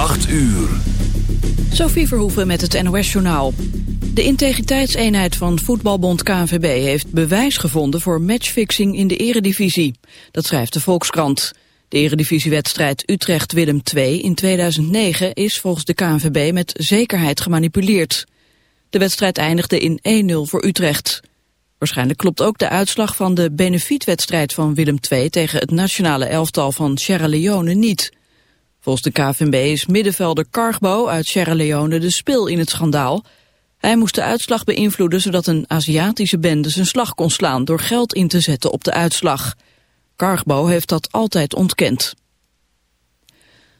8 uur. Sophie Verhoeven met het NOS-journaal. De integriteitseenheid van voetbalbond KNVB heeft bewijs gevonden voor matchfixing in de eredivisie. Dat schrijft de Volkskrant. De eredivisiewedstrijd Utrecht-Willem II in 2009 is volgens de KNVB met zekerheid gemanipuleerd. De wedstrijd eindigde in 1-0 voor Utrecht. Waarschijnlijk klopt ook de uitslag van de benefietwedstrijd van Willem II tegen het nationale elftal van Sierra Leone niet. Volgens de KVB is middenvelder Cargbo uit Sierra Leone de spil in het schandaal. Hij moest de uitslag beïnvloeden zodat een Aziatische bende zijn slag kon slaan door geld in te zetten op de uitslag. Cargbo heeft dat altijd ontkend.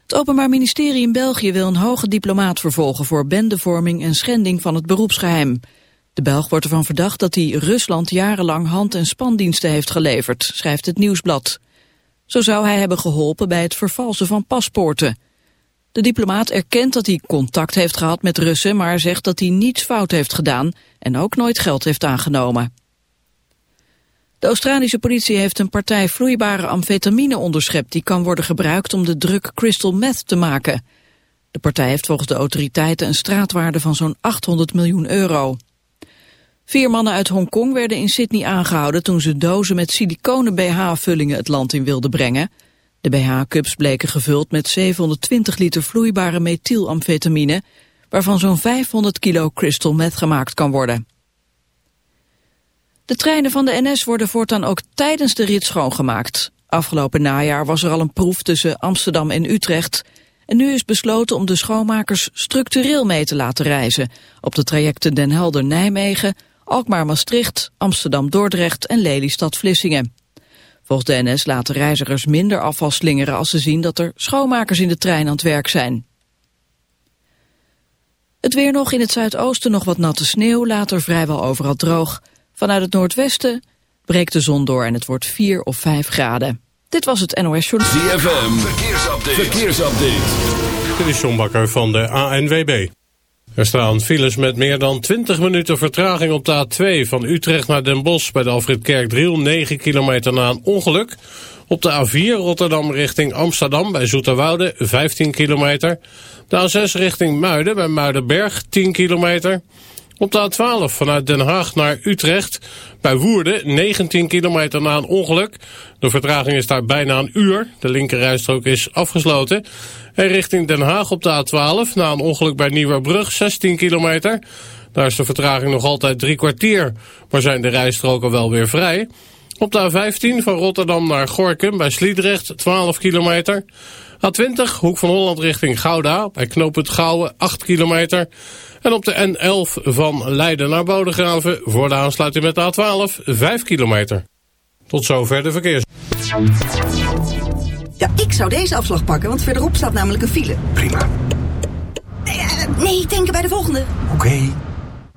Het Openbaar Ministerie in België wil een hoge diplomaat vervolgen voor bendevorming en schending van het beroepsgeheim. De Belg wordt ervan verdacht dat hij Rusland jarenlang hand- en spandiensten heeft geleverd, schrijft het Nieuwsblad. Zo zou hij hebben geholpen bij het vervalsen van paspoorten. De diplomaat erkent dat hij contact heeft gehad met Russen, maar zegt dat hij niets fout heeft gedaan en ook nooit geld heeft aangenomen. De Australische politie heeft een partij vloeibare amfetamine onderschept die kan worden gebruikt om de druk crystal meth te maken. De partij heeft volgens de autoriteiten een straatwaarde van zo'n 800 miljoen euro. Vier mannen uit Hongkong werden in Sydney aangehouden toen ze dozen met siliconen BH-vullingen het land in wilden brengen. De BH-cups bleken gevuld met 720 liter vloeibare methylamfetamine, waarvan zo'n 500 kilo crystal meth gemaakt kan worden. De treinen van de NS worden voortaan ook tijdens de rit schoongemaakt. Afgelopen najaar was er al een proef tussen Amsterdam en Utrecht. En nu is besloten om de schoonmakers structureel mee te laten reizen. Op de trajecten Den Helder-Nijmegen, Alkmaar-Maastricht, Amsterdam-Dordrecht en Lelystad-Vlissingen. Volgens de NS laten reizigers minder afval slingeren als ze zien dat er schoonmakers in de trein aan het werk zijn. Het weer nog in het zuidoosten nog wat natte sneeuw, later vrijwel overal droog. Vanuit het noordwesten breekt de zon door en het wordt 4 of 5 graden. Dit was het NOS Journal. ZFM, verkeersupdate. verkeersupdate. Dit is John Bakker van de ANWB. Er staan files met meer dan 20 minuten vertraging op de A2 van Utrecht naar Den Bosch bij de Alfred Kerkdriel, 9 kilometer na een ongeluk. Op de A4 Rotterdam richting Amsterdam bij Zoeterwoude, 15 kilometer. De A6 richting Muiden bij Muidenberg, 10 kilometer. Op de A12 vanuit Den Haag naar Utrecht bij Woerden 19 kilometer na een ongeluk. De vertraging is daar bijna een uur. De linkerrijstrook is afgesloten. En richting Den Haag op de A12 na een ongeluk bij Nieuwerbrug 16 kilometer. Daar is de vertraging nog altijd drie kwartier, maar zijn de rijstroken wel weer vrij. Op de A15 van Rotterdam naar Gorkum bij Sliedrecht 12 kilometer. A20 Hoek van Holland richting Gouda bij knooppunt Gouwen 8 kilometer. En op de N11 van Leiden naar Bodegraven voor de aansluiting met de A12 5 kilometer. Tot zover de verkeers. Ja, ik zou deze afslag pakken, want verderop staat namelijk een file. Prima. Nee, eh, nee denken bij de volgende. Oké.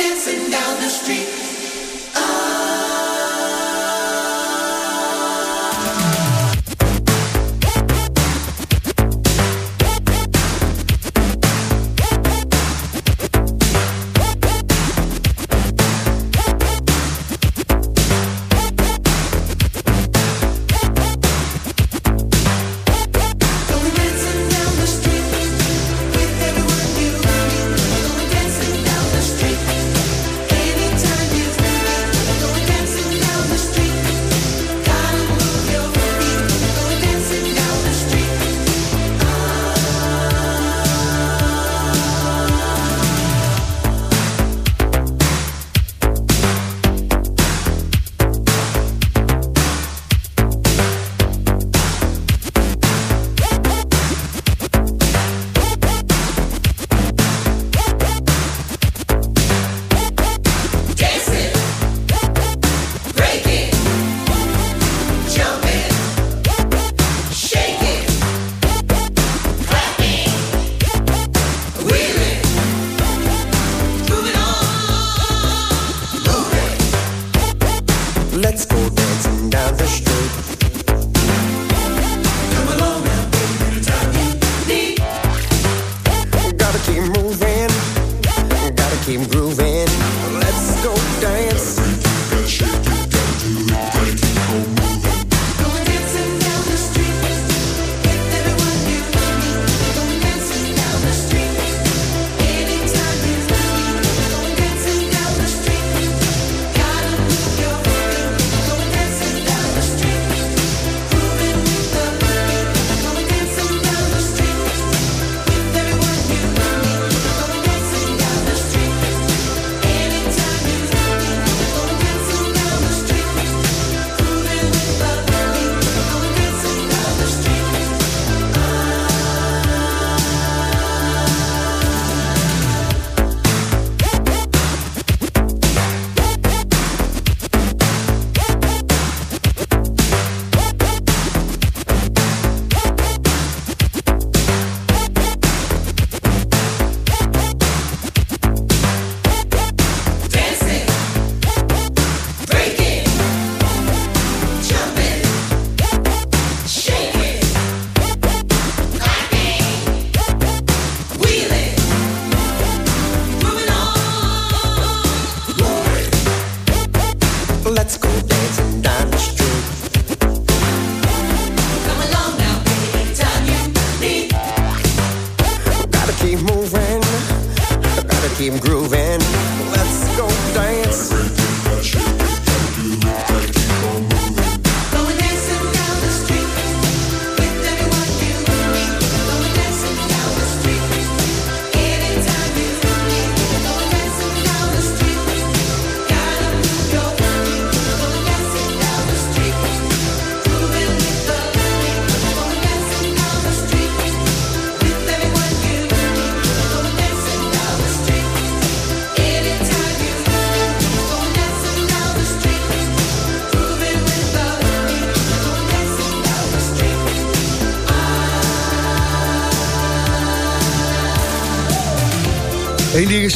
Dancing down the street.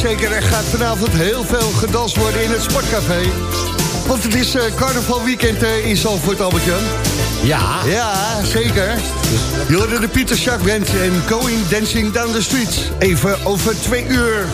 Zeker, er gaat vanavond heel veel gedanst worden in het Sportcafé. Want het is eh, carnavalweekend eh, in Zalvoort, Albert-Jan. Ja. Ja, zeker. Je hoorde de Pieter Band en Going Dancing Down the Streets. Even over twee uur.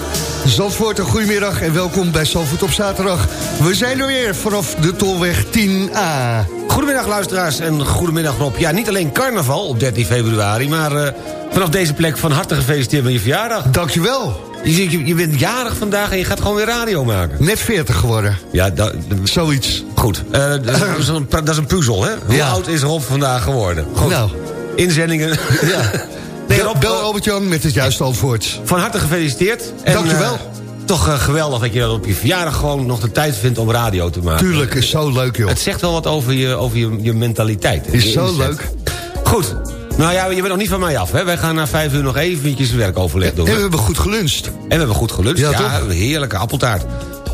Zandvoort, een goedemiddag en welkom bij Zandvoort op zaterdag. We zijn er weer vanaf de Tolweg 10A. Goedemiddag luisteraars en goedemiddag Rob. Ja, niet alleen carnaval op 13 februari, maar eh, vanaf deze plek van harte gefeliciteerd met je verjaardag. Dankjewel. Je, je, je bent jarig vandaag en je gaat gewoon weer radio maken. Net 40 geworden. Ja, dat, Zoiets. goed. Eh, dat, is een, dat is een puzzel, hè? Hoe Ja. oud is Rob vandaag geworden? Goed. Nou, Inzendingen. ja. Nee, Rob, Bel eh, Albert-Jan met het juiste antwoord. van harte gefeliciteerd. En, Dankjewel. eh, toch eh, geweldig dat je op je verjaardag gewoon nog de tijd vindt om radio te maken. Tuurlijk, is zo leuk joh. Het zegt wel wat over je, over je, je mentaliteit. Is Je zo leuk. Goed. Nou ja, je bent nog niet van mij af. Hè? Wij gaan na vijf uur nog eventjes werkoverleg doen. En we hebben goed geluncht. En we hebben goed geluncht. Ja, Ja, heerlijke appeltaart.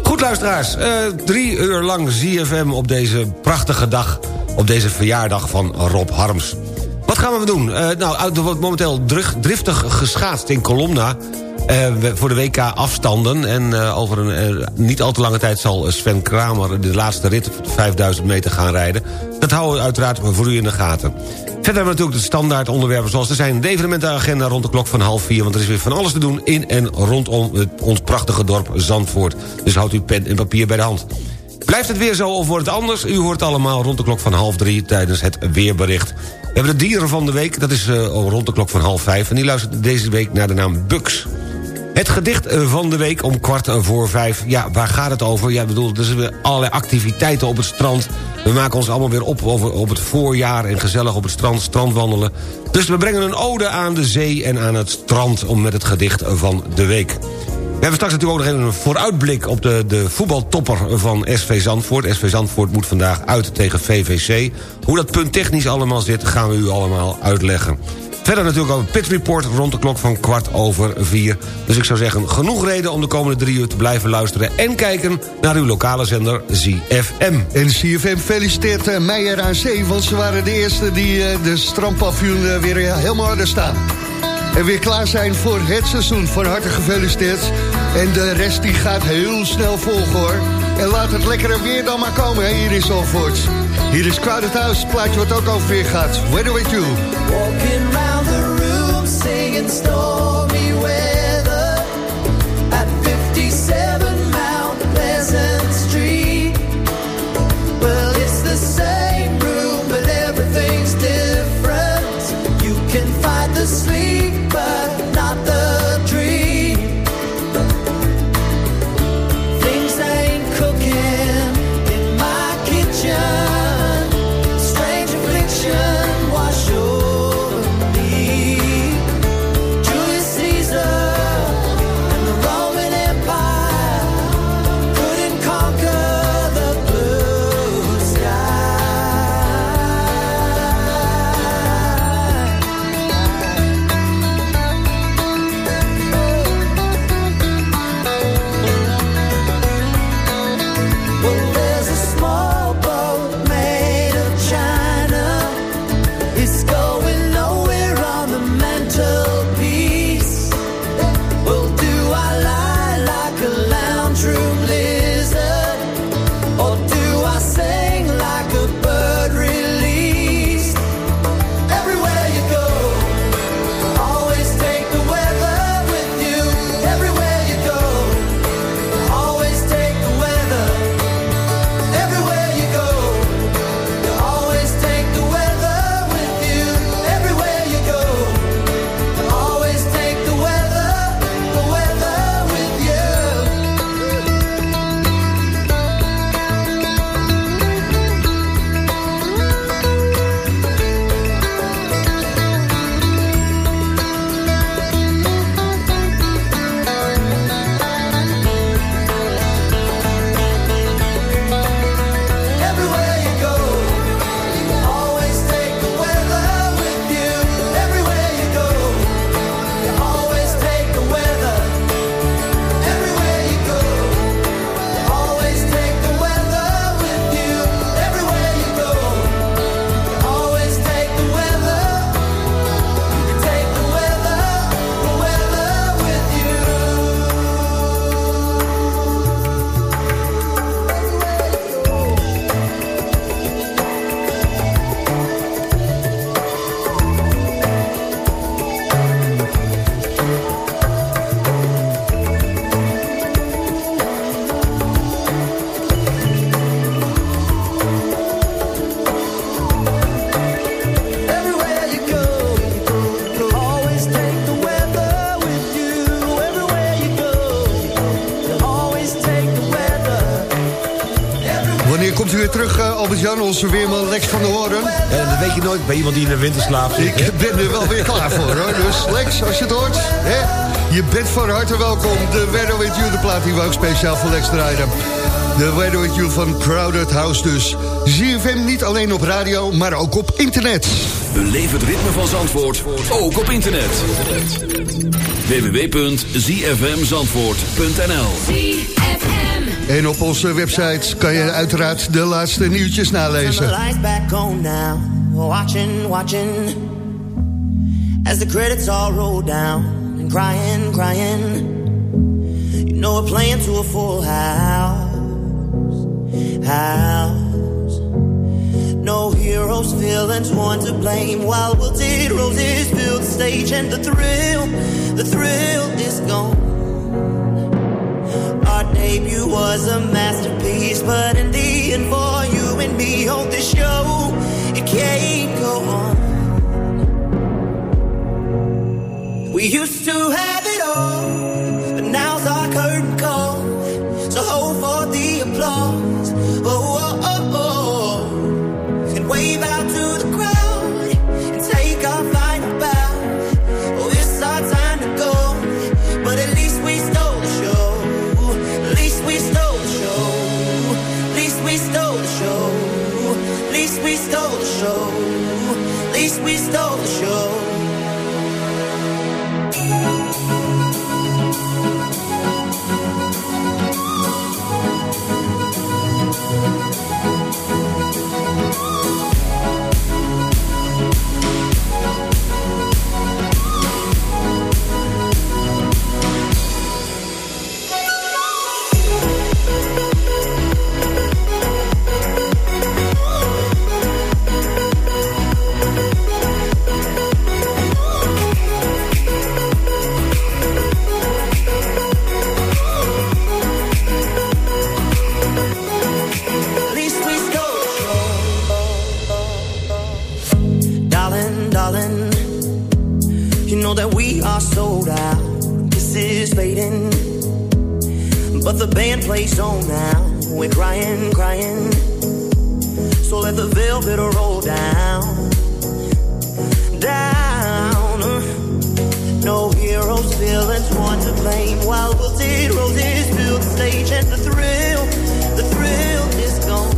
Goed, luisteraars. eh, drie uur lang ZFM op deze prachtige dag. Op deze verjaardag van Rob Harms. Wat gaan we doen? Eh, nou, er wordt momenteel driftig geschaatst in Colomna. Eh, voor de WK afstanden. En eh, over een eh, niet al te lange tijd zal Sven Kramer... de laatste rit, 5000 meter, gaan rijden. Dat houden we uiteraard voor u in de gaten. Verder hebben we natuurlijk de standaard onderwerpen zoals er zijn. De evenementenagenda rond de klok van half vier. Want er is weer van alles te doen in en rondom het, ons prachtige dorp Zandvoort. Dus houdt uw pen en papier bij de hand. Blijft het weer zo of wordt het anders? U hoort allemaal rond de klok van half drie tijdens het weerbericht. We hebben de dieren van de week, dat is rond de klok van half vijf. En die luistert deze week naar de naam Bugs. Het gedicht eh, van de week om kwart voor vijf. Ja, waar gaat het over? Ja, bedoel, er zijn allerlei activiteiten op het strand. We maken ons allemaal weer op over, op het voorjaar... en gezellig op het strand, strandwandelen. Dus we brengen een ode aan de zee en aan het strand... om met het gedicht van de week. We hebben straks natuurlijk ook nog even een vooruitblik... op de, de voetbaltopper van SV Zandvoort. SV Zandvoort moet vandaag uit tegen VVC. Hoe dat punt technisch allemaal zit, gaan we u allemaal uitleggen. Verder natuurlijk al een pit report rond de klok van kwart over vier. Dus ik zou zeggen, genoeg reden om de komende drie uur te blijven luisteren... en kijken naar uw lokale zender ZFM. En CFM feliciteert eh, Meijer aan Zee, want ze waren de eerste die eh, de strandpavioen eh, weer helemaal hadden staan. En weer klaar zijn voor het seizoen. Van harte gefeliciteerd. En de rest die gaat heel snel volgen hoor. En laat het lekkere weer dan maar komen hè, hier in Zalvoort. Hier is Crowded House, plaatje wat ook over weer gaat. Weather with you. Walking round the room onze weerman Lex van der Hoorn? Ja, dat weet je nooit bij iemand die in de winterslaap zit. Ik ben er wel weer klaar voor, hoor. Dus Lex, als je het hoort, hè, je bent van harte welkom. De Weather With You, de plaat die we ook speciaal voor Lex draaiden. De Weather With You van Crowded House dus. ZFM niet alleen op radio, maar ook op internet. Beleef het ritme van Zandvoort, ook op internet. www.zfmzandvoort.nl En op onze website kan je uiteraard de laatste nieuwtjes nalezen. Watching, watching. As the credits all roll down. And crying, crying. You know we're playing to a full house. House. No heroes, villains, one to blame. While wilted roses fill the stage. And the thrill, the thrill was a masterpiece, but in the end, for you and me on this show, it can't go on. We used to have band plays on now. We're crying, crying. So let the velvet roll down, down. No heroes, villains, one to blame. While wilted roses fill the stage, and the thrill, the thrill is gone.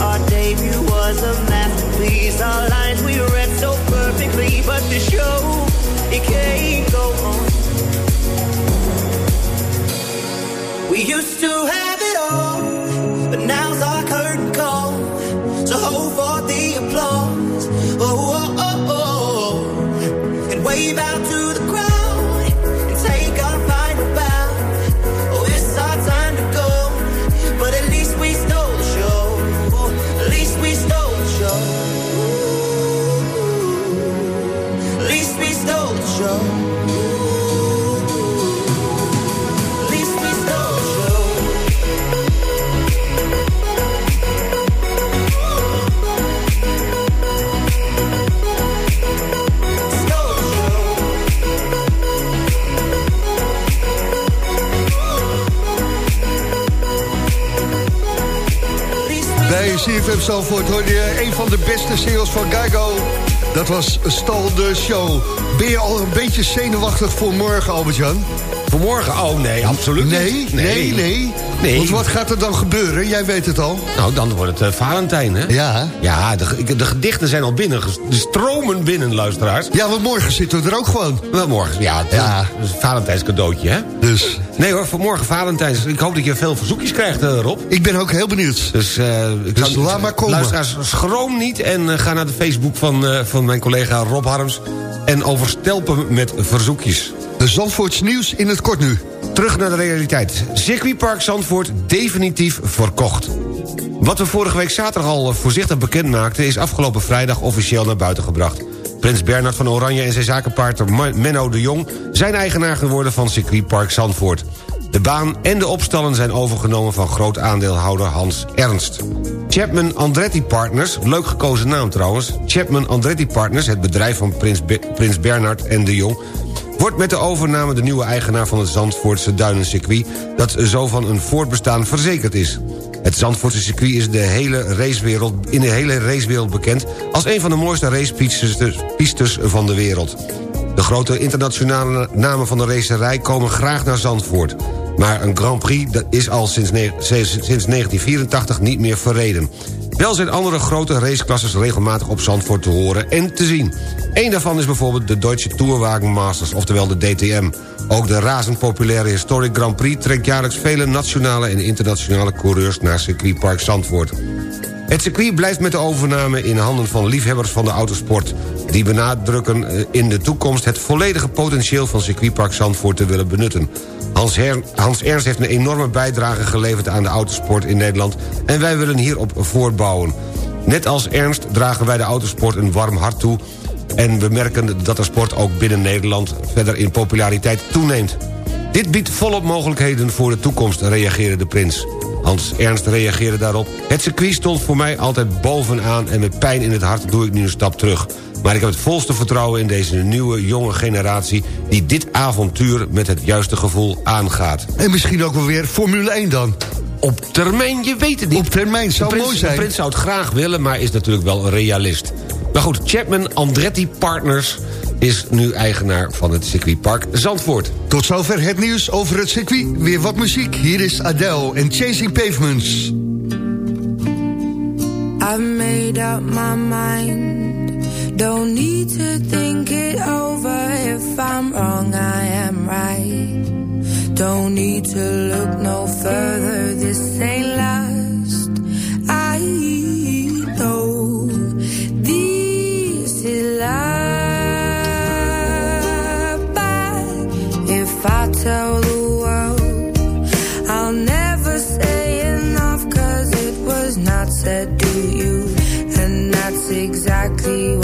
Our debut was a masterpiece. Our lines we read so perfectly, but the show it can't go on. Used to have CFM Zalvoort hoorde je een van de beste singles van Geigo. Dat was Stal de Show. Ben je al een beetje zenuwachtig voor morgen, Albert-Jan? Voor morgen? Oh nee, absoluut Nee, niet. nee, nee, Nee. Want wat gaat er dan gebeuren? Jij weet het al. Nou, dan wordt het eh, Valentijn, hè? Ja. Ja, de, de gedichten zijn al binnen. De stromen binnen, luisteraars. Ja, want morgen zitten we er ook gewoon. Wel morgen, ja. Het Ja. is een Valentijns cadeautje, hè? Dus Nee hoor, voor morgen Valentijns. Ik hoop dat je veel verzoekjes krijgt, eh, Rob. ik ben ook heel benieuwd. Dus, eh ik Dus laat maar komen. Luisteraars, schroom niet en ga naar de Facebook van, van mijn collega Rob Harms... en overstelp hem met verzoekjes. De Zandvoorts nieuws in het kort nu. Terug naar de realiteit. Circuitpark Zandvoort definitief verkocht. Wat we vorige week zaterdag al voorzichtig bekend maakten... is afgelopen vrijdag officieel naar buiten gebracht. Prins Bernhard van Oranje en zijn zakenpartner Menno de Jong... zijn eigenaar geworden van circuitpark Zandvoort. De baan en de opstallen zijn overgenomen van groot aandeelhouder Hans Ernst. Chapman Andretti Partners, leuk gekozen naam trouwens... Chapman Andretti Partners, het bedrijf van Prins, Be- Prins Bernhard en de Jong wordt met de overname de nieuwe eigenaar van het Zandvoortse Duinencircuit... dat zo van een voortbestaan verzekerd is. Het Zandvoortse circuit is de hele racewereld, in de hele racewereld bekend... als een van de mooiste racepistes pistes van de wereld. De grote internationale namen van de racerij komen graag naar Zandvoort. Maar een Grand Prix is al sinds, sinds 1984 niet meer verreden. Wel zijn andere grote raceklasses regelmatig op Zandvoort te horen en te zien. Eén daarvan is bijvoorbeeld de Deutsche Tourwagen Masters, oftewel de DTM. Ook de razend populaire Historic Grand Prix trekt jaarlijks vele nationale en internationale coureurs naar circuitpark Zandvoort. Het circuit blijft met de overname in handen van liefhebbers van de autosport... die benadrukken eh, in de toekomst het volledige potentieel van circuitpark Zandvoort te willen benutten. Hans, Her- Hans Ernst heeft een enorme bijdrage geleverd aan de autosport in Nederland... en wij willen hierop voortbouwen. Net als Ernst dragen wij de autosport een warm hart toe... en we merken dat de sport ook binnen Nederland verder in populariteit toeneemt. Dit biedt volop mogelijkheden voor de toekomst, reageerde de prins. Hans Ernst reageerde daarop. Het circuit stond voor mij altijd bovenaan... en met pijn in het hart doe ik nu een stap terug. Maar ik heb het volste vertrouwen in deze nieuwe, jonge generatie... die dit avontuur met het juiste gevoel aangaat. En misschien ook wel weer Formule 1 dan. Op termijn, je weet het niet. Op termijn zou prins, mooi zijn. De prins zou het graag willen, maar is natuurlijk wel een realist. Maar goed, Chapman Andretti Partners is nu eigenaar van het circuitpark Zandvoort. Tot zover het nieuws over het circuit. Weer wat muziek. Hier is Adele en Chasing Pavements. I've made up my mind. Don't need to think it over. If I'm wrong, I am right. Don't need to look no further. This ain't last. Exactly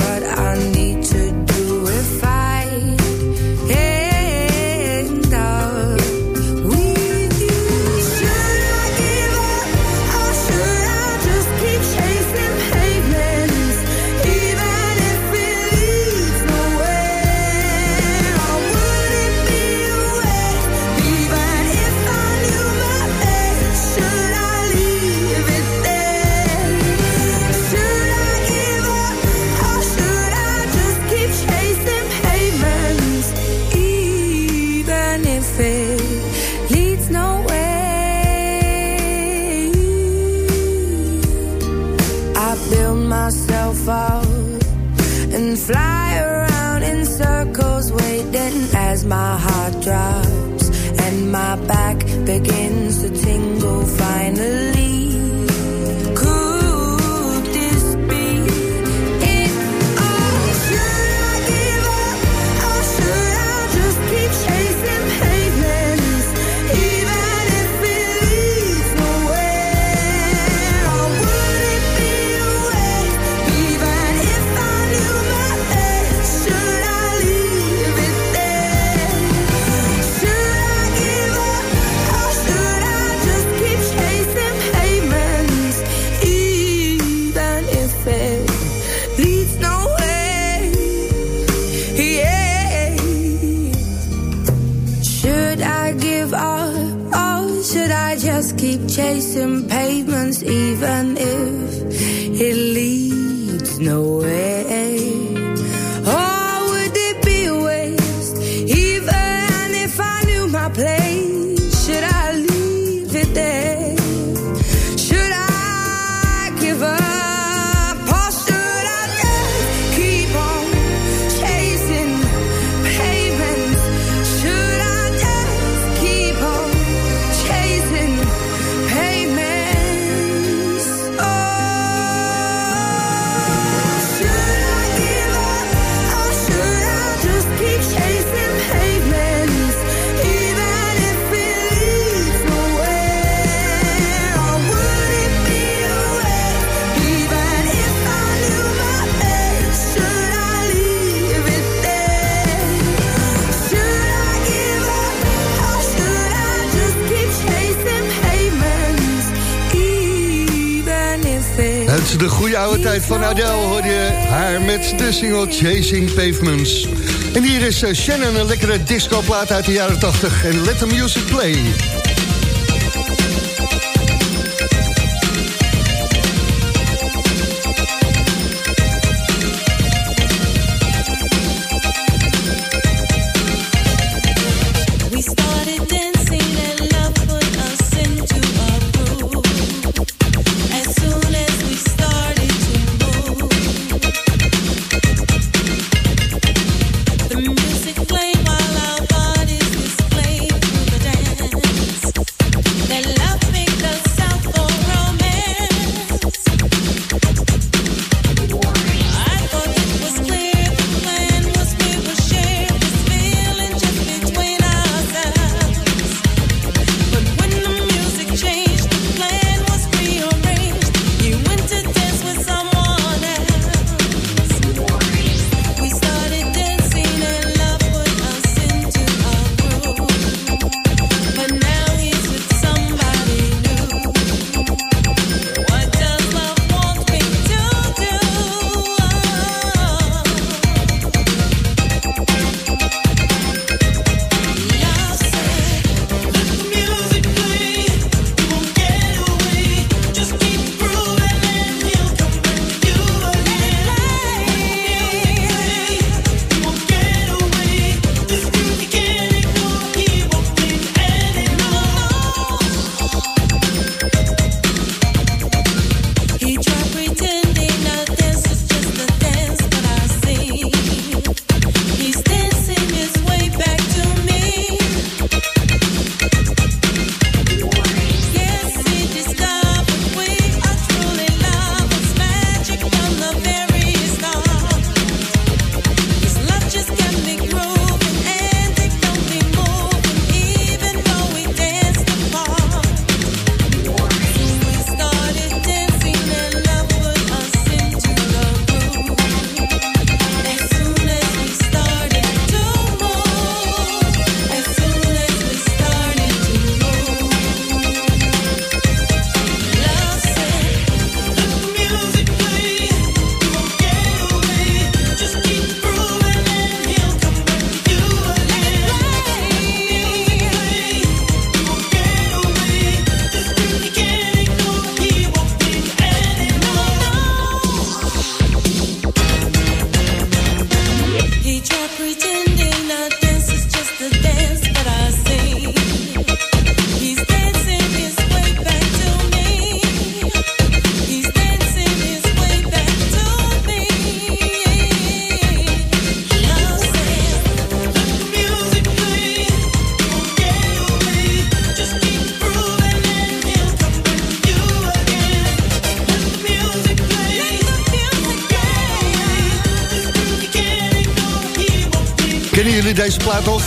single Chasing Pavements. En hier is eh, Shannon, een lekkere discoplaat uit de jaren 80. En let the music play.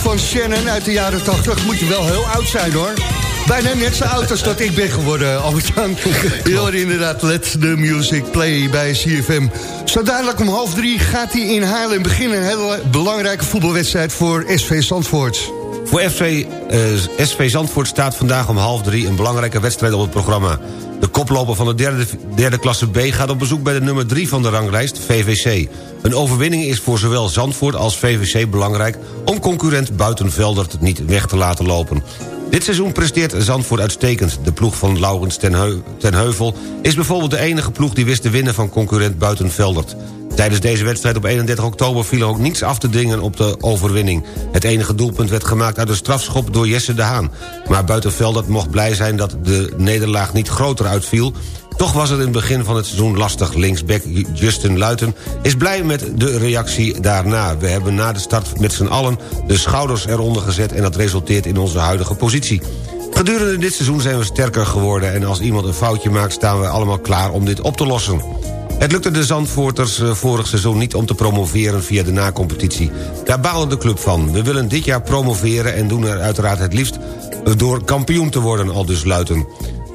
van Shannon uit de jaren 80 moet je wel heel oud zijn hoor. Bijna net zo oud als dat ik ben geworden, eh, Albert-Jan. inderdaad, let the music play bij CFM. Zo dadelijk om half drie gaat hij in Haarlem beginnen. Een hele belangrijke voetbalwedstrijd voor SV Zandvoort. Voor SV, eh, SV Zandvoort staat vandaag om half drie een belangrijke wedstrijd op het programma koploper van de derde, klasse B gaat op bezoek bij de nummer 3 van de ranglijst, VVC. Een overwinning is voor zowel Zandvoort als VVC belangrijk... om concurrent Buitenvelderd niet weg te laten lopen. Dit seizoen presteert Zandvoort uitstekend. De ploeg van Laurens ten, Heuvel is bijvoorbeeld de enige ploeg... die wist te winnen van concurrent Buitenvelderd. Tijdens deze wedstrijd op 31 oktober viel er ook niets af te dingen op de overwinning. Het enige doelpunt werd gemaakt uit een strafschop door Jesse de Haan. Maar Buitenveldert mocht blij zijn dat de nederlaag niet groter uitviel... Toch was het in het begin van het seizoen lastig. Linksback Justin Luiten is blij met de reactie daarna. We hebben na de start met z'n allen de schouders eronder gezet... en dat resulteert in onze huidige positie. Gedurende dit seizoen zijn we sterker geworden... en als iemand een foutje maakt staan we allemaal klaar om dit op te lossen. Het lukte de Zandvoorters eh, vorig seizoen niet om te promoveren via de na-competitie. Daar baalde de club van. We willen dit jaar promoveren en doen er uiteraard het liefst... door kampioen te worden, al dus Luiten.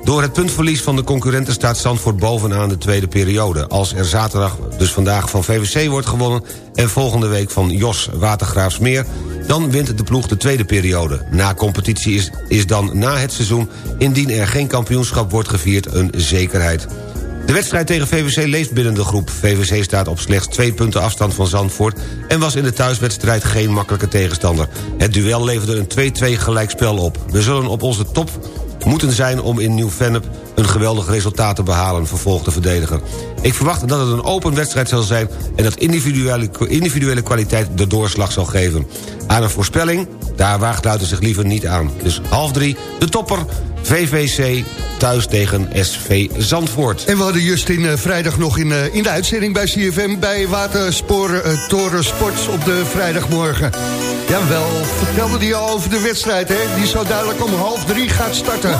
Door het puntverlies van de concurrenten staat Zandvoort bovenaan de tweede periode. Als er zaterdag, dus vandaag, van VVC wordt gewonnen... en volgende week van Jos Watergraafsmeer... dan wint de ploeg de tweede periode. Na competitie is, is dan na het seizoen... indien er geen kampioenschap wordt gevierd, een zekerheid. De wedstrijd tegen VVC leeft binnen de groep. VVC staat op slechts twee punten afstand van Zandvoort... en was in de thuiswedstrijd geen makkelijke tegenstander. Het duel leverde een 2-2 gelijkspel op. We zullen op onze top moeten zijn om in Nieuw-Vennep... een geweldig resultaat te behalen, vervolgt de verdediger. Ik verwacht dat het een open wedstrijd zal zijn... en dat individuele, individuele kwaliteit de doorslag zal geven. Aan een voorspelling, daar waagt Luiten zich liever niet aan. Dus half drie, de topper, VVC thuis tegen SV Zandvoort. En we hadden Justin eh, vrijdag nog in, eh, in de uitzending bij CFM... bij Waterspoor eh, Toren Sports op de vrijdagmorgen. Jawel, vertelde hij al over de wedstrijd, hè? Die zo duidelijk om half drie gaat starten.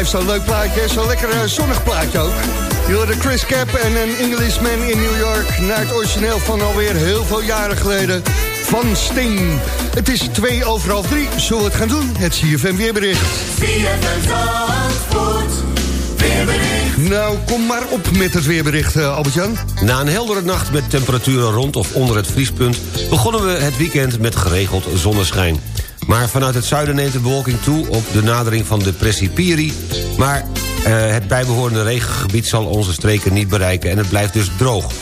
blijft zo'n leuk plaatje, zo'n lekker eh, zonnig plaatje ook. Je hoorde Chris Cap en een Englishman in New York... naar het origineel van alweer heel veel jaren geleden van Sting. Het is twee over half drie. Zullen we het gaan doen? Het CFM weerbericht. Nou, kom maar op met het weerbericht, eh, Albert-Jan. Na een heldere nacht met temperaturen rond of onder het vriespunt... begonnen we het weekend met geregeld zonneschijn. Maar vanuit het zuiden neemt de bewolking toe op de nadering van depressie Piri... maar eh, het bijbehorende regengebied zal onze streken niet bereiken... en het blijft dus droog.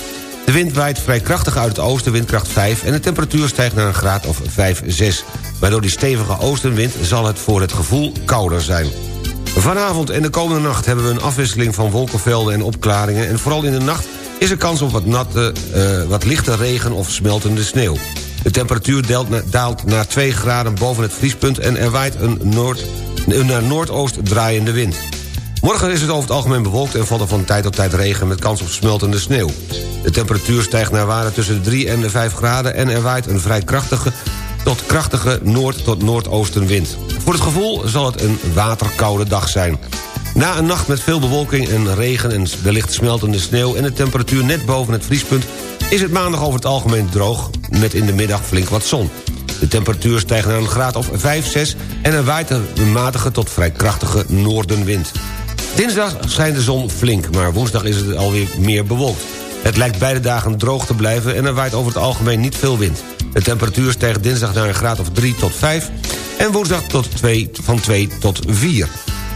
De wind waait vrij krachtig uit het oosten, windkracht 5... en de temperatuur stijgt naar een graad of 5, 6. Maar door die stevige oostenwind zal het voor het gevoel kouder zijn. Vanavond en de komende nacht hebben we een afwisseling van wolkenvelden en opklaringen... en vooral in de nacht is er kans op wat, natte, eh, wat lichte regen of smeltende sneeuw. De temperatuur daalt, na- daalt naar 2 graden boven het vriespunt... en er waait een, noord, een naar noordoost draaiende wind. Morgen is het over het algemeen bewolkt en valt er van tijd tot tijd regen... met kans op smeltende sneeuw. De temperatuur stijgt naar waarde tussen de 3 en de 5 graden... en er waait een vrij krachtige tot krachtige noord- tot noordoostenwind. Voor het gevoel zal het een waterkoude dag zijn. Na een nacht met veel bewolking en regen en wellicht smeltende sneeuw... en de temperatuur net boven het vriespunt... is het maandag over het algemeen droog... met in de middag flink wat zon. De temperatuur stijgt naar een graad of 5, 6... en er waait een matige tot vrij krachtige noordenwind. Dinsdag schijnt de zon flink, maar woensdag is het alweer meer bewolkt. Het lijkt beide dagen droog te blijven en er waait over het algemeen niet veel wind. De temperatuur stijgt dinsdag naar een graad of 3 tot 5... en woensdag tot 2, van 2 tot 4.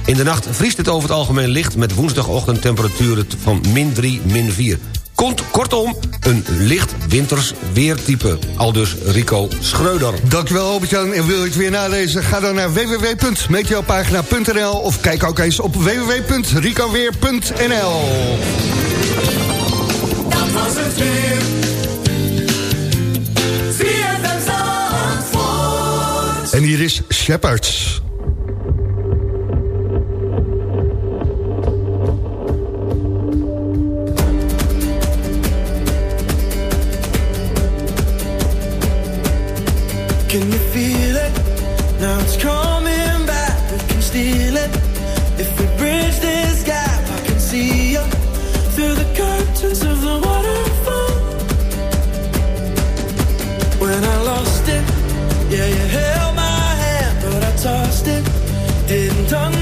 In de nacht vriest het over het algemeen licht... met woensdagochtend temperaturen van min 3, min 4. Komt, kortom, een licht winters weertype. Aldus Rico Schreuder. Dankjewel Albert-Jan. En wil je het weer nalezen? Ga dan naar www.meteopagina.nl of kijk ook eens op www.ricoweer.nl Dat was het weer. En hier is Shepherds. tongue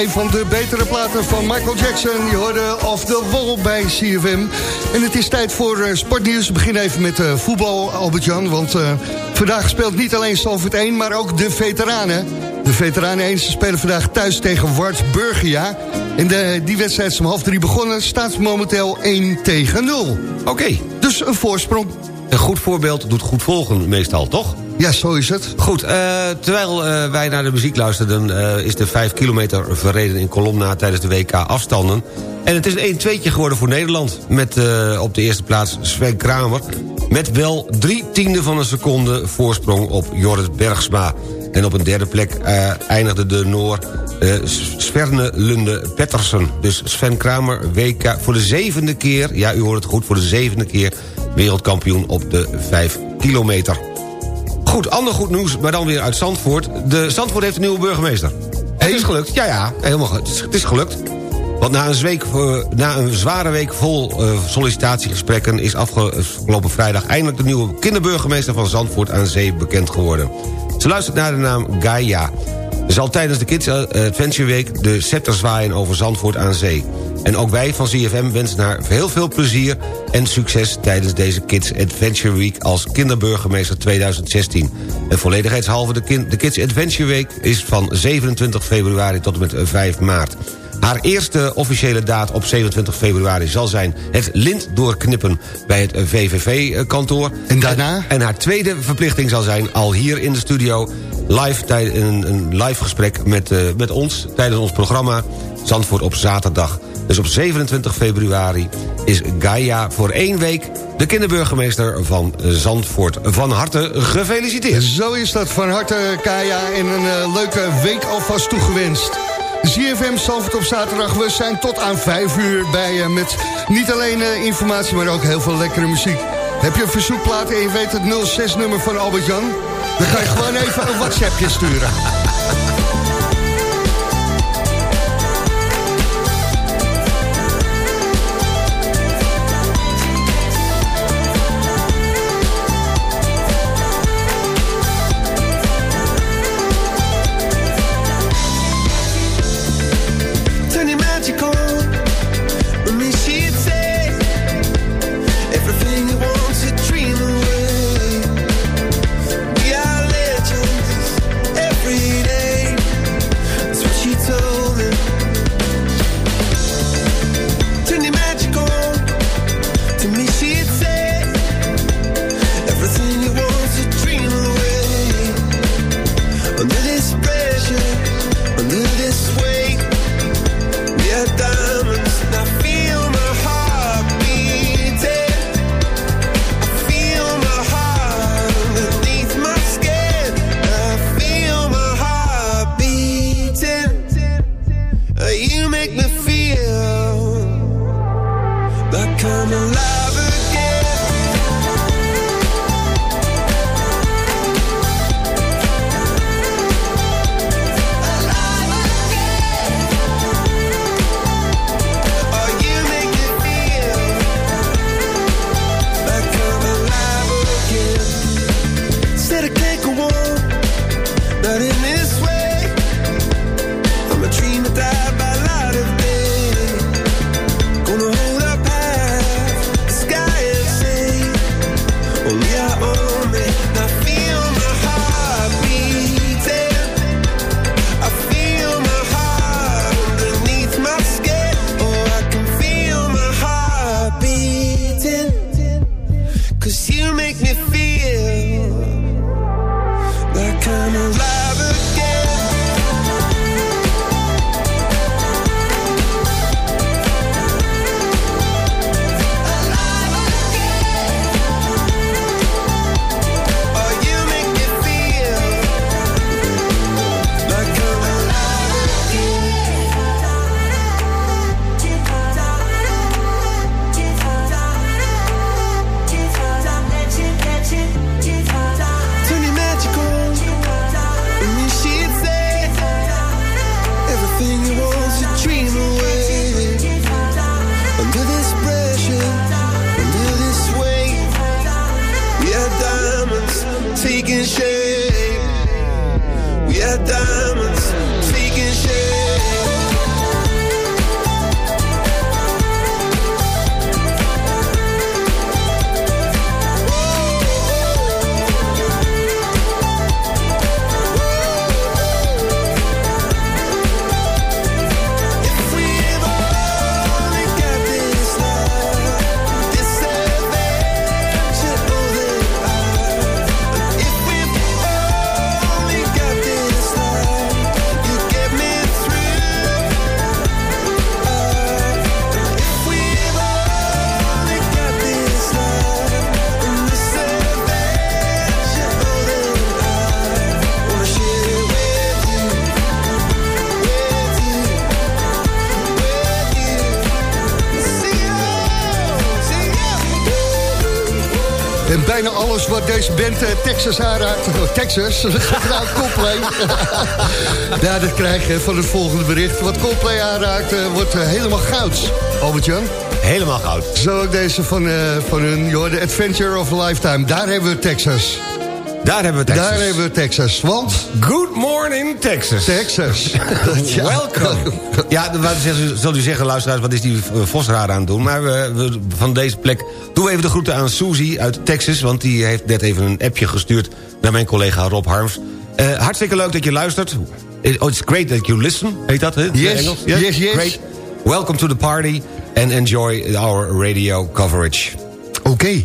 een van de betere platen van Michael Jackson. Je hoorde Off the Wall bij CFM. En het is tijd voor eh, sportnieuws. We beginnen even met eh, voetbal, Albert-Jan. Want eh, vandaag speelt niet alleen Stanford 1, maar ook de veteranen. De veteranen 1 ze spelen vandaag thuis tegen Wartburgia. En de, die wedstrijd is om half drie begonnen. Staat momenteel 1 tegen 0. Oké. Dus een voorsprong. Een goed voorbeeld doet goed volgen meestal, toch? Ja, zo is het. Goed, eh, terwijl eh, wij naar de muziek luisterden... eh, is de 5 kilometer verreden in Colomna tijdens de WK afstanden. En het is een 1-2'tje geworden voor Nederland. Met op de eerste plaats Sven Kramer. Met wel drie tiende van een seconde voorsprong op Jorrit Bergsma. En op een derde plek eindigde de Noor Sverne Lunde Pettersen. Dus Sven Kramer, WK voor de zevende keer... ja, u hoort het goed, voor de zevende keer... wereldkampioen op de 5 kilometer. Goed, ander goed nieuws, maar dan weer uit Zandvoort. De Zandvoort heeft een nieuwe burgemeester. Het is gelukt, ja ja, helemaal goed. Het is, het is gelukt. Want na een, week, eh, na een zware week vol eh, sollicitatiegesprekken... is afgelopen vrijdag eindelijk de nieuwe kinderburgemeester van Zandvoort aan Zee bekend geworden. Ze luistert naar de naam Gaia. Zal tijdens de Kids Adventure Week de scepter zwaaien over Zandvoort aan Zee. En ook wij van ZFM wensen haar heel veel plezier en succes... tijdens deze Kids Adventure Week als kinderburgemeester 2016. En volledigheidshalve de, de Kids Adventure Week is van 27 februari tot en met 5 maart. Haar eerste officiële daad op 27 februari zal zijn... het lint doorknippen bij het VVV-kantoor. En daarna? En haar tweede verplichting zal zijn, al hier in de studio... live tijd, een, een live gesprek met, eh, met ons tijdens ons programma... Zandvoort op zaterdag. Dus op 27 februari is Gaia voor één week... de kinderburgemeester van Zandvoort. Van harte gefeliciteerd. Zo is dat. Van harte, Kaya. En een eh, leuke week alvast toegewenst. ZFM Zalvert op zaterdag. We zijn tot aan 5 uur bij je met niet alleen eh, informatie, maar ook heel veel lekkere muziek. Heb je een verzoekplaat en je weet het 06-nummer van Albert-Jan? Dan ga je gewoon even een WhatsAppje sturen. eh, Texas aanraakt... Oh, Texas, nou Coldplay. ja, dat krijg je van het volgende bericht. Wat Coldplay aanraakt, eh, wordt eh, helemaal goud. Albert-Jan? Helemaal goud. Zo ook deze van, eh, van hun, joh, The Adventure of a Lifetime. Daar hebben we Texas. Daar hebben we Texas. Daar hebben we Texas, want... Good morning, Texas. Texas. Ja. Welkom. Ja, wat zal u zeggen, luisteraars, wat is die eh, Vos raar aan het doen? Maar we, we- van deze plek doen we even de groeten aan Susie uit Texas... want die heeft net even een appje gestuurd naar mijn collega Rob Harms. Eh, hartstikke leuk dat je luistert. Oh, it's great that you listen, heet dat, hè? in Yes, Engels? yes, yes. Great. Welcome to the party and enjoy our radio coverage. Oké.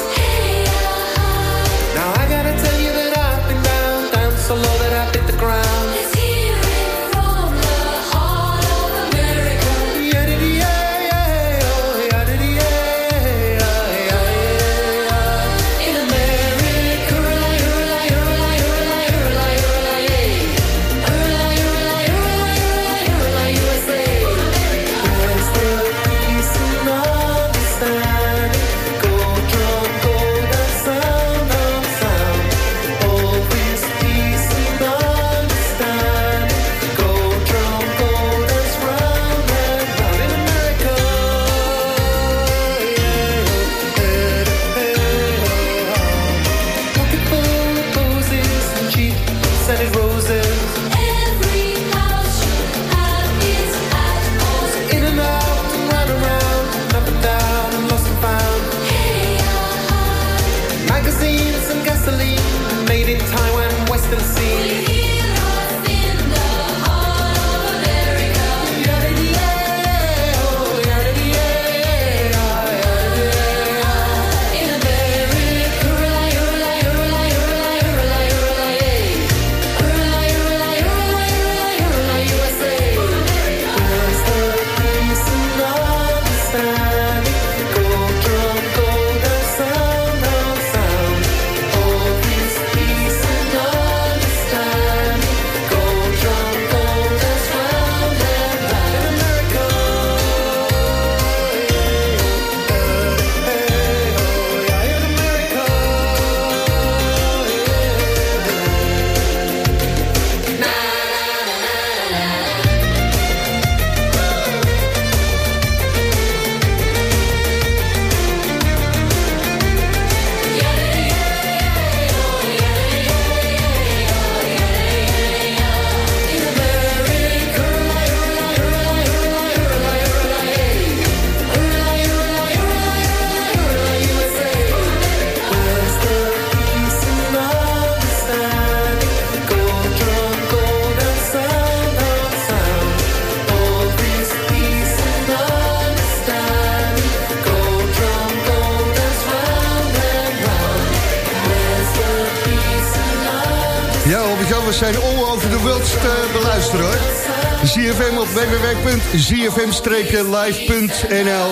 www.zfm-live.nl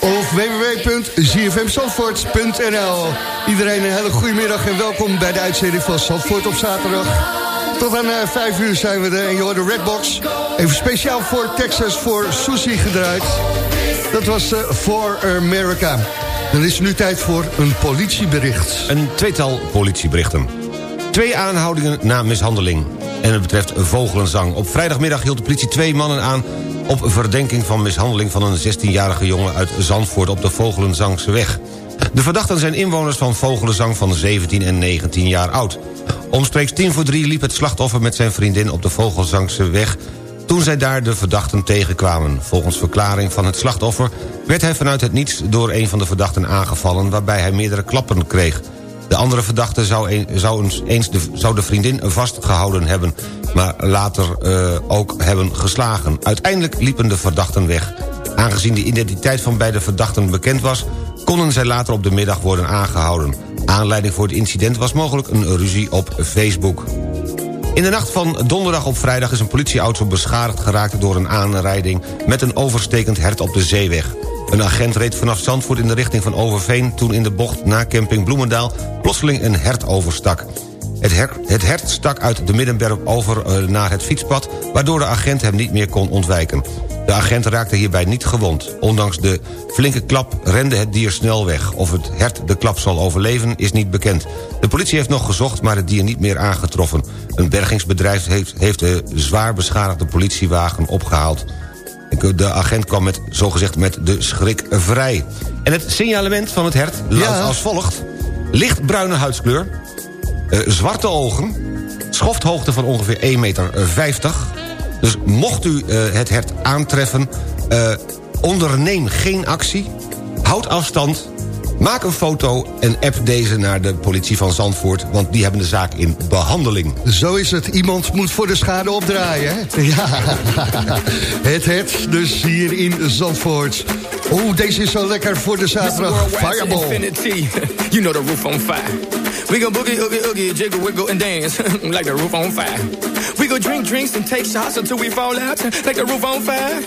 of www.zfmzandvoort.nl Iedereen een hele goede middag en welkom bij de uitzending van Zandvoort op zaterdag. Tot aan uh, 5 uur zijn we er en je hoort de Redbox. Even speciaal voor Texas voor Susie gedraaid. Dat was uh, For America. Dan is nu tijd voor een politiebericht. Een tweetal politieberichten. Twee aanhoudingen na mishandeling. En het betreft vogelenzang. Op vrijdagmiddag hield de politie twee mannen aan... op verdenking van mishandeling van een 16-jarige jongen uit Zandvoort... op de Vogelenzangse weg. De verdachten zijn inwoners van Vogelenzang van 17 en 19 jaar oud. Omstreeks tien voor drie liep het slachtoffer met zijn vriendin... op de Vogelzangse weg toen zij daar de verdachten tegenkwamen. Volgens verklaring van het slachtoffer werd hij vanuit het niets... door een van de verdachten aangevallen... waarbij hij meerdere klappen kreeg. De andere verdachte zou, een, zou, eens, de, zou de vriendin vastgehouden hebben... maar later uh, ook hebben geslagen. Uiteindelijk liepen de verdachten weg. Aangezien de identiteit van beide verdachten bekend was... konden zij later op de middag worden aangehouden. Aanleiding voor het incident was mogelijk een ruzie op Facebook. In de nacht van donderdag op vrijdag is een politieauto beschadigd geraakt... door een aanrijding met een overstekend hert op de zeeweg. Een agent reed vanaf Zandvoort in de richting van Overveen... toen in de bocht na camping Bloemendaal plotseling een hert overstak. Het, het hert stak uit de Middenberg over uh, naar het fietspad... waardoor de agent hem niet meer kon ontwijken. De agent raakte hierbij niet gewond. Ondanks de flinke klap rende het dier snel weg. Of het hert de klap zal overleven is niet bekend. De politie heeft nog gezocht, maar het dier niet meer aangetroffen. Een bergingsbedrijf heeft, heeft de zwaar beschadigde politiewagen opgehaald. De agent kwam met, zogezegd met de schrik vrij. En het signalement van het hert luidt Ja. als volgt. Lichtbruine huidskleur, eh, zwarte ogen... schofthoogte van ongeveer 1,50 meter. Dus mocht u eh, het hert aantreffen... eh, onderneem geen actie, houd afstand... maak een foto en app deze naar de politie van Zandvoort... want die hebben de zaak in behandeling. Zo is het. Iemand moet voor de schade opdraaien, hè? Ja. Het het, dus hier in Zandvoort. Oeh, deze is zo lekker voor de zaterdag. Fireball. You know the roof on fire. We go boogie, oogie, oogie, jiggle, wiggle, and dance like the roof on fire. We go drink drinks and take shots until we fall out like the roof on fire.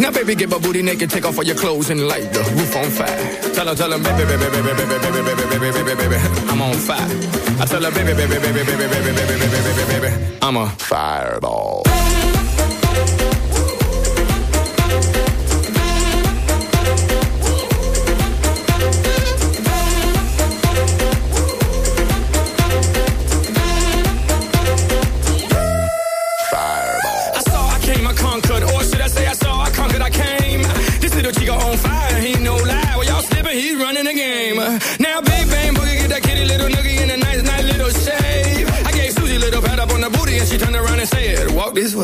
Now, baby, get my booty naked, take off all your clothes and light the roof on fire. Tell her, tell her, baby, baby, baby, baby, baby, baby, baby, baby, baby, I'm on fire. I tell her, baby, baby, baby, baby, baby, baby, baby, baby, baby, I'm a fireball.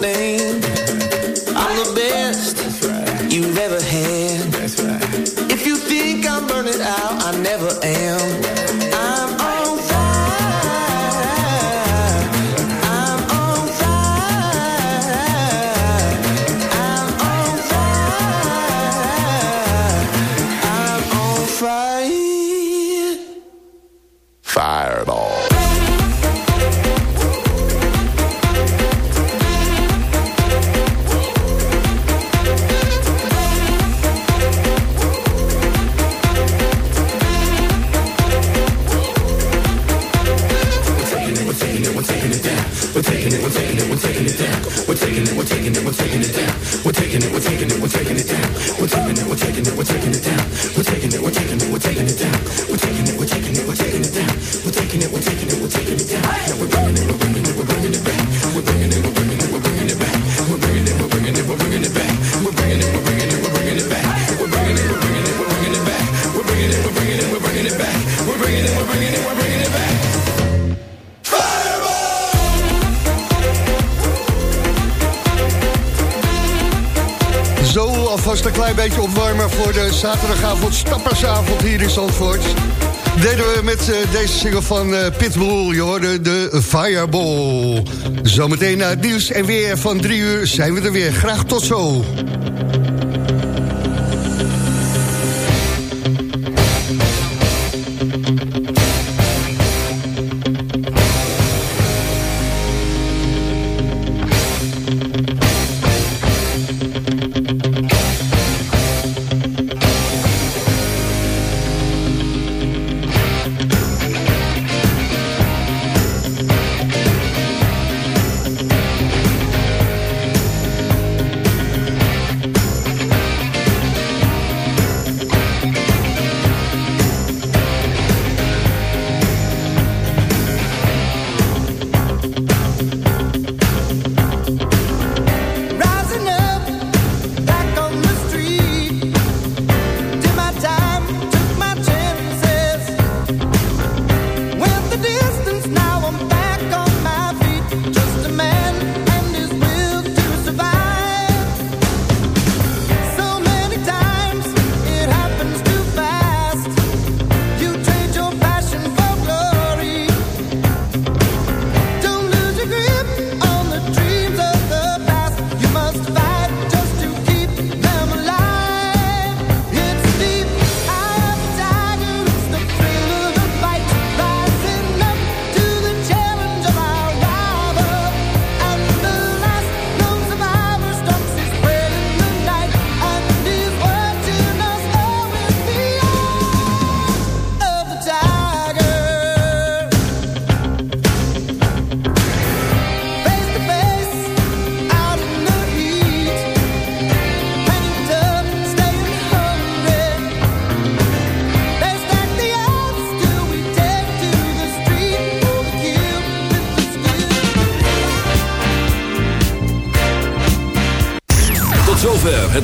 I'm the best right. you've ever had. Right. If you think I'm burning out, I never am. zaterdagavond, stappersavond hier in Zandvoort. Deden we met eh, deze single van eh, Pitbull, je hoorde de Fireball. Zometeen na het nieuws en weer van drie uur zijn we er weer. Graag tot zo.